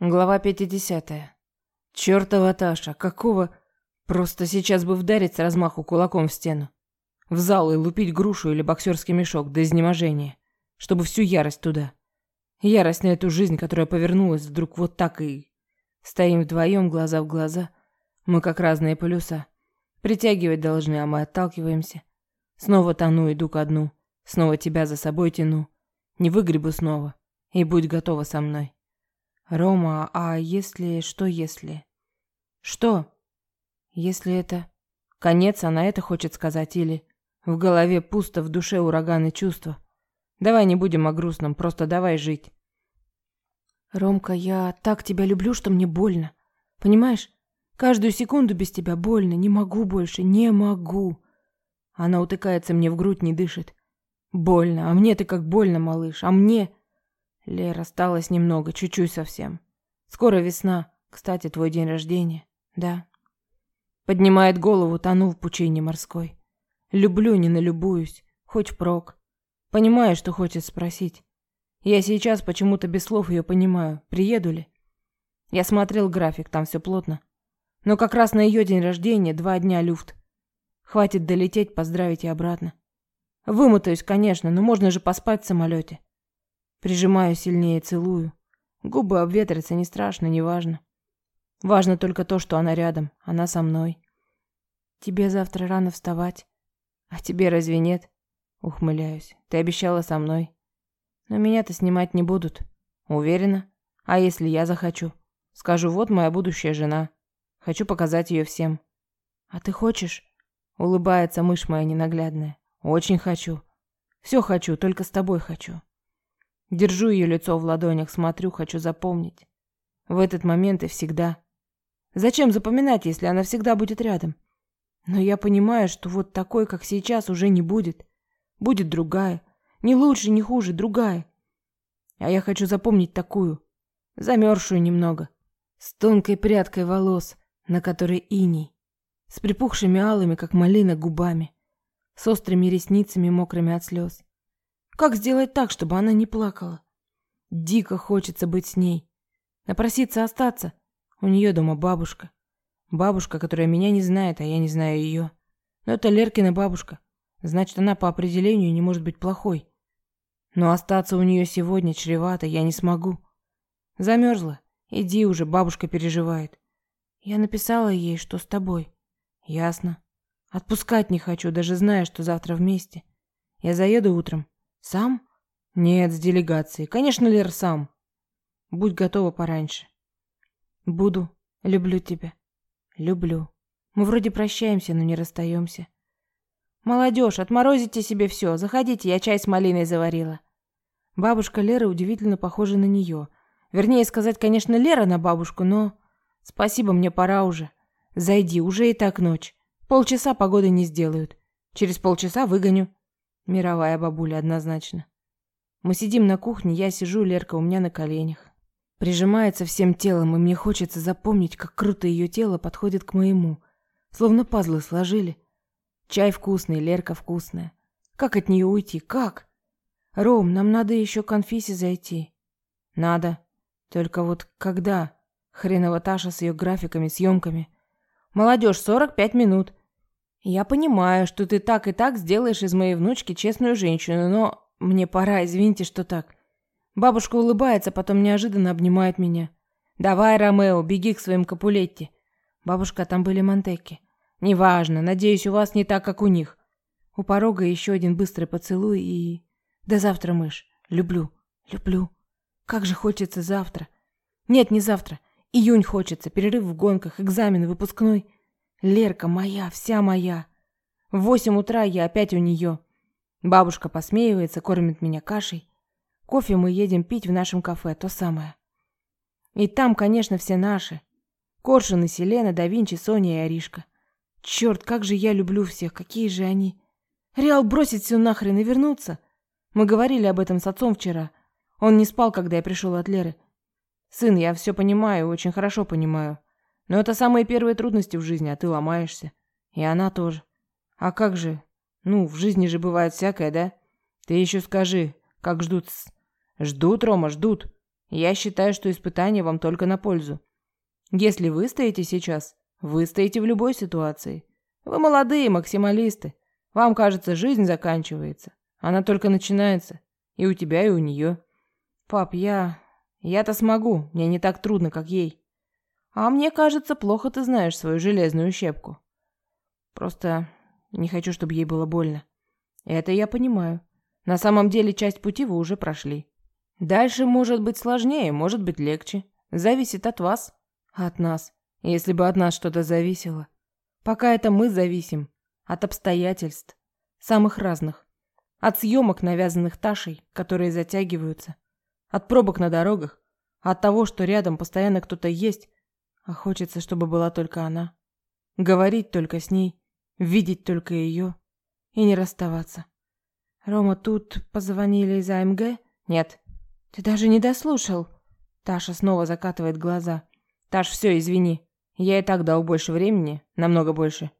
Глава 50. Чёртова Таша, какого... Просто сейчас бы вдарить с размаху кулаком в стену. В зал и лупить грушу или боксерский мешок до изнеможения. Чтобы всю ярость туда. Ярость на эту жизнь, которая повернулась вдруг вот так и... Стоим вдвоем, глаза в глаза. Мы как разные полюса. Притягивать должны, а мы отталкиваемся. Снова тону, иду ко дну. Снова тебя за собой тяну. Не выгребу снова. И будь готова со мной. Рома, а если... Что если? Что? Если это... Конец, она это хочет сказать, или... В голове пусто, в душе ураганы чувства. Давай не будем о грустном, просто давай жить. Ромка, я так тебя люблю, что мне больно. Понимаешь? Каждую секунду без тебя больно. Не могу больше, не могу. Она утыкается мне в грудь, не дышит. Больно. А мне ты как больно, малыш. А мне... Лер, осталось немного, чуть-чуть совсем. Скоро весна. Кстати, твой день рождения. Да. Поднимает голову, тону в пучине морской. Люблю, не налюбуюсь. Хоть впрок. Понимаю, что хочет спросить. Я сейчас почему-то без слов ее понимаю. Приеду ли? Я смотрел график, там все плотно. Но как раз на ее день рождения два дня люфт. Хватит долететь, поздравить и обратно. Вымотаюсь, конечно, но можно же поспать в самолете. Прижимаю сильнее, целую. Губы обветрятся, не страшно, не важно. Важно только то, что она рядом, она со мной. Тебе завтра рано вставать. А тебе разве нет? Ухмыляюсь. Ты обещала со мной. Но меня-то снимать не будут. Уверена? А если я захочу? Скажу, вот моя будущая жена. Хочу показать ее всем. А ты хочешь? Улыбается мышь моя ненаглядная. Очень хочу. Все хочу, только с тобой хочу. Держу ее лицо в ладонях, смотрю, хочу запомнить. В этот момент и всегда. Зачем запоминать, если она всегда будет рядом? Но я понимаю, что вот такой, как сейчас, уже не будет. Будет другая. Не лучше, не хуже, другая. А я хочу запомнить такую. Замерзшую немного. С тонкой прядкой волос, на которой иней. С припухшими алыми, как малина, губами. С острыми ресницами, мокрыми от слез. Как сделать так, чтобы она не плакала? Дико хочется быть с ней. Напроситься остаться. У нее дома бабушка. Бабушка, которая меня не знает, а я не знаю ее. Но это Леркина бабушка. Значит, она по определению не может быть плохой. Но остаться у нее сегодня чревато, я не смогу. Замерзла. Иди уже, бабушка переживает. Я написала ей, что с тобой. Ясно. Отпускать не хочу, даже зная, что завтра вместе. Я заеду утром. Сам? Нет, с делегацией. Конечно, Лер, сам. Будь готова пораньше. Буду. Люблю тебя. Люблю. Мы вроде прощаемся, но не расстаемся. Молодежь, отморозите себе все. Заходите, я чай с малиной заварила. Бабушка Леры удивительно похожа на нее. Вернее сказать, конечно, Лера на бабушку, но... Спасибо, мне пора уже. Зайди, уже и так ночь. Полчаса погоды не сделают. Через полчаса выгоню. Мировая бабуля однозначно. Мы сидим на кухне, я сижу, Лерка у меня на коленях. Прижимается всем телом, и мне хочется запомнить, как круто ее тело подходит к моему. Словно пазлы сложили. Чай вкусный, Лерка вкусная. Как от нее уйти? Как? Ром, нам надо еще к Анфисе зайти. Надо. Только вот когда? Хренова Таша с ее графиками, съемками. Молодежь, 45 минут. Я понимаю, что ты так и так сделаешь из моей внучки честную женщину, но мне пора, извините, что так. Бабушка улыбается, потом неожиданно обнимает меня. Давай, Ромео, беги к своим Капулетти. Бабушка, там были Монтекки. Неважно, надеюсь, у вас не так, как у них. У порога еще один быстрый поцелуй и... До завтра, мышь. Люблю, люблю. Как же хочется завтра. Нет, не завтра. Июнь хочется, перерыв в гонках, экзамен, выпускной. Лерка моя, вся моя. В восемь утра я опять у нее. Бабушка посмеивается, кормит меня кашей. Кофе мы едем пить в нашем кафе, то самое. И там, конечно, все наши. Коршун и Селена, да Винчи, Соня и Аришка. Черт, как же я люблю всех, какие же они. Реал бросить все нахрен и вернуться. Мы говорили об этом с отцом вчера. Он не спал, когда я пришел от Леры. Сын, я все понимаю, очень хорошо понимаю. Но это самые первые трудности в жизни, а ты ломаешься. И она тоже. А как же? Ну, в жизни же бывает всякое, да? Ты еще скажи, как ждут -с. Ждут, Рома, ждут. Я считаю, что испытание вам только на пользу. Если вы стоите сейчас, вы стоите в любой ситуации. Вы молодые максималисты. Вам кажется, жизнь заканчивается. Она только начинается. И у тебя, и у нее. Пап, я... Я-то смогу. Мне не так трудно, как ей. А мне кажется, плохо ты знаешь свою железную щепку. Просто не хочу, чтобы ей было больно. Это я понимаю. На самом деле часть пути вы уже прошли. Дальше может быть сложнее, может быть легче. Зависит от вас. От нас. Если бы от нас что-то зависело. Пока это мы зависим. От обстоятельств. Самых разных. От съемок, навязанных Ташей, которые затягиваются. От пробок на дорогах. От того, что рядом постоянно кто-то есть, а хочется, чтобы была только она. Говорить только с ней, видеть только ее и не расставаться. Рома, тут позвонили из АМГ? Нет. Ты даже не дослушал. Таша снова закатывает глаза. Таш, все, извини. Я и так дал больше времени, намного больше.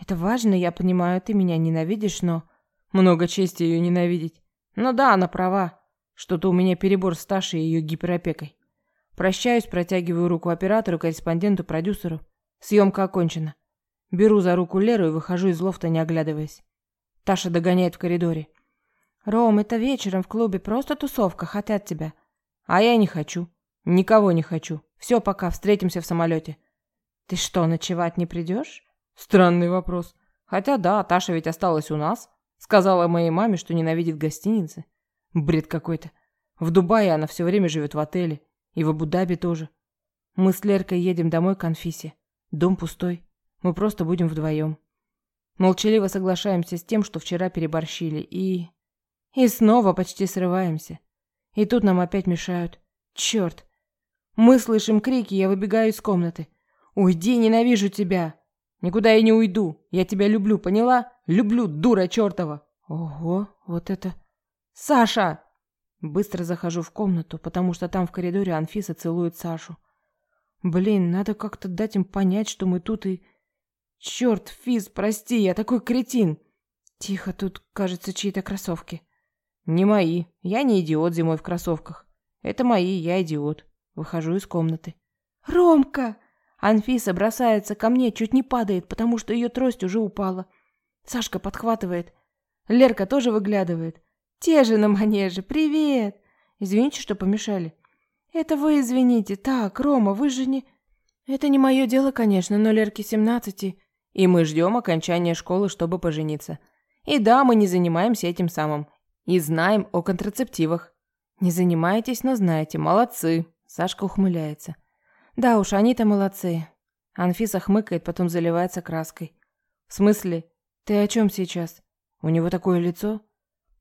Это важно, я понимаю, ты меня ненавидишь, но... Много чести ее ненавидеть. Ну да, она права. Что-то у меня перебор с Ташей и ее гиперопекой. Прощаюсь, протягиваю руку оператору, корреспонденту, продюсеру. Съемка окончена. Беру за руку Леру и выхожу из лофта, не оглядываясь. Таша догоняет в коридоре. «Ром, это вечером в клубе, просто тусовка, хотят тебя». «А я не хочу. Никого не хочу. Все, пока, встретимся в самолете». «Ты что, ночевать не придешь?» Странный вопрос. Хотя да, Таша ведь осталась у нас. Сказала моей маме, что ненавидит гостиницы. Бред какой-то. В Дубае она все время живет в отеле. И в Абу-Даби тоже. Мы с Леркой едем домой к Анфисе. Дом пустой. Мы просто будем вдвоем. Молчаливо соглашаемся с тем, что вчера переборщили. И... И снова почти срываемся. И тут нам опять мешают. Черт. Мы слышим крики, я выбегаю из комнаты. «Уйди, ненавижу тебя!» «Никуда я не уйду. Я тебя люблю, поняла? Люблю, дура чертова!» «Ого, вот это...» «Саша!» Быстро захожу в комнату, потому что там в коридоре Анфиса целует Сашу. Блин, надо как-то дать им понять, что мы тут и... Черт, Физ, прости, я такой кретин. Тихо, тут, кажется, чьи-то кроссовки. Не мои. Я не идиот зимой в кроссовках. Это мои, я идиот. Выхожу из комнаты. Ромка! Анфиса бросается ко мне, чуть не падает, потому что ее трость уже упала. Сашка подхватывает. Лерка тоже выглядывает. Те же на манеже. Привет. Извините, что помешали. Это вы извините. Так, Рома, вы же не... Это не мое дело, конечно, но Лерке 17, и мы ждем окончания школы, чтобы пожениться. И да, мы не занимаемся этим самым. И знаем о контрацептивах. Не занимаетесь, но знаете. Молодцы. Сашка ухмыляется. Да уж, они-то молодцы. Анфиса хмыкает, потом заливается краской. В смысле? Ты о чем сейчас? У него такое лицо?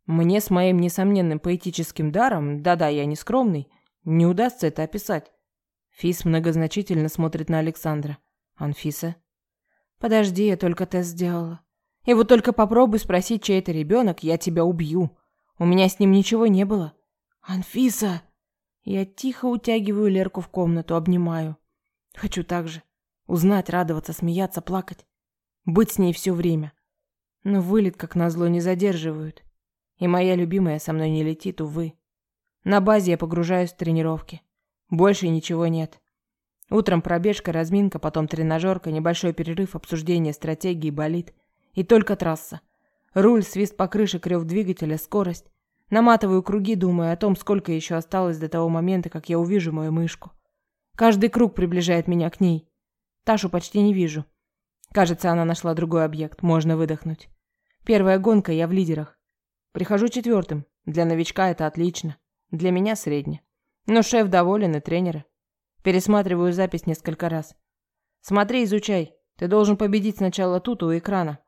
Мне с моим несомненным поэтическим даром, да-да, я не скромный, не удастся это описать. Фис многозначительно смотрит на Александра. Анфиса? Подожди, я только тест сделала. И вот только попробуй спросить, чей это ребенок, я тебя убью. У меня с ним ничего не было. Анфиса! Я тихо утягиваю Лерку в комнату, обнимаю. Хочу так же. Узнать, радоваться, смеяться, плакать. Быть с ней все время. Но вылет, как назло, не задерживают. И моя любимая со мной не летит, увы. На базе я погружаюсь в тренировки. Больше ничего нет. Утром пробежка, разминка, потом тренажерка, небольшой перерыв, обсуждение стратегии, болит. И только трасса. Руль, свист по крыше, крев двигателя, скорость. Наматываю круги, думая о том, сколько еще осталось до того момента, как я увижу мою мышку. Каждый круг приближает меня к ней. Ташу почти не вижу. Кажется, она нашла другой объект, можно выдохнуть. Первая гонка, я в лидерах. Прихожу четвертым. Для новичка это отлично. Для меня средне. Но шеф доволен и тренеры. Пересматриваю запись несколько раз. Смотри, изучай. Ты должен победить сначала тут, у экрана.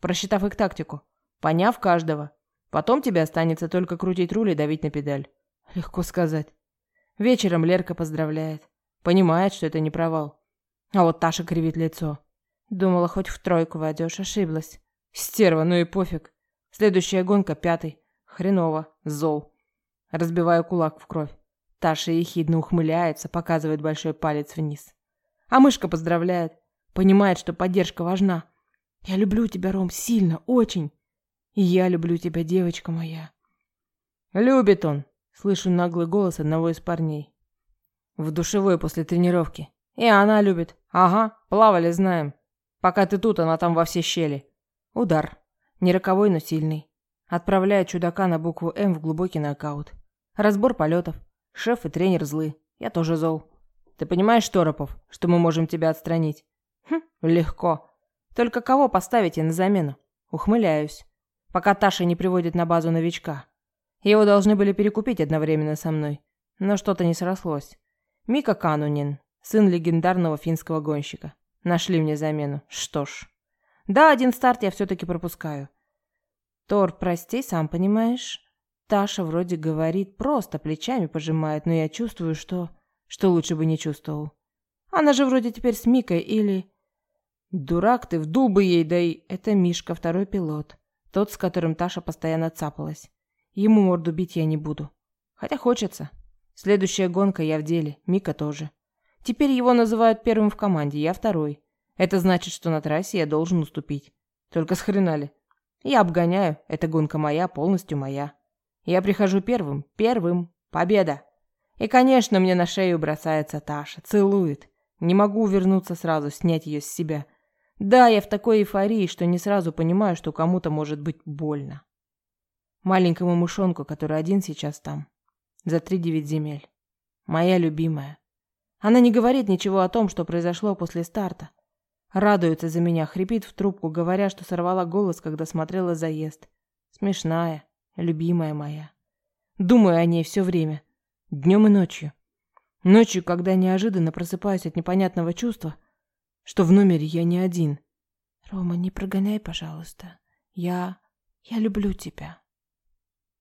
Просчитав их тактику. Поняв каждого. Потом тебе останется только крутить руль и давить на педаль. Легко сказать. Вечером Лерка поздравляет. Понимает, что это не провал. А вот Таша кривит лицо. Думала, хоть в тройку войдешь, ошиблась. Стерва, ну и пофиг. Следующая гонка пятый. Хреново. Зол. Разбиваю кулак в кровь. Таша ехидно ухмыляется, показывает большой палец вниз. А мышка поздравляет. Понимает, что поддержка важна. Я люблю тебя, Ром, сильно, очень. И я люблю тебя, девочка моя. Любит он. Слышу наглый голос одного из парней. В душевой после тренировки. И она любит. Ага, плавали, знаем. Пока ты тут, она там во все щели. Удар. Не роковой, но сильный. Отправляет чудака на букву «М» в глубокий нокаут. Разбор полетов. Шеф и тренер злы. Я тоже зол. Ты понимаешь, Торопов, что мы можем тебя отстранить? Хм, легко. Только кого поставите на замену? Ухмыляюсь. Пока Таша не приводит на базу новичка. Его должны были перекупить одновременно со мной. Но что-то не срослось. Мика Канунин, сын легендарного финского гонщика. Нашли мне замену. Что ж. Да, один старт я все-таки пропускаю. Тор, прости, сам понимаешь. Таша вроде говорит, просто плечами пожимает, но я чувствую, что... Что лучше бы не чувствовал. Она же вроде теперь с Микой или... Дурак ты, вдул бы ей, да и... Это Мишка, второй пилот. Тот, с которым Таша постоянно цапалась. Ему морду бить я не буду. Хотя хочется. Следующая гонка я в деле, Мика тоже. Теперь его называют первым в команде, я второй. Это значит, что на трассе я должен уступить. Только с? Я обгоняю, эта гонка моя, полностью моя. Я прихожу первым, первым. Победа! И, конечно, мне на шею бросается Таша, целует. Не могу увернуться сразу, снять ее с себя. Да, я в такой эйфории, что не сразу понимаю, что кому-то может быть больно. Маленькому мышонку, который один сейчас там. За три девять земель. Моя любимая. Она не говорит ничего о том, что произошло после старта. Радуется за меня, хрипит в трубку, говоря, что сорвала голос, когда смотрела заезд. Смешная, любимая моя. Думаю о ней все время. Днем и ночью. Ночью, когда неожиданно просыпаюсь от непонятного чувства, что в номере я не один. Рома, не прогоняй, пожалуйста. Я... я люблю тебя.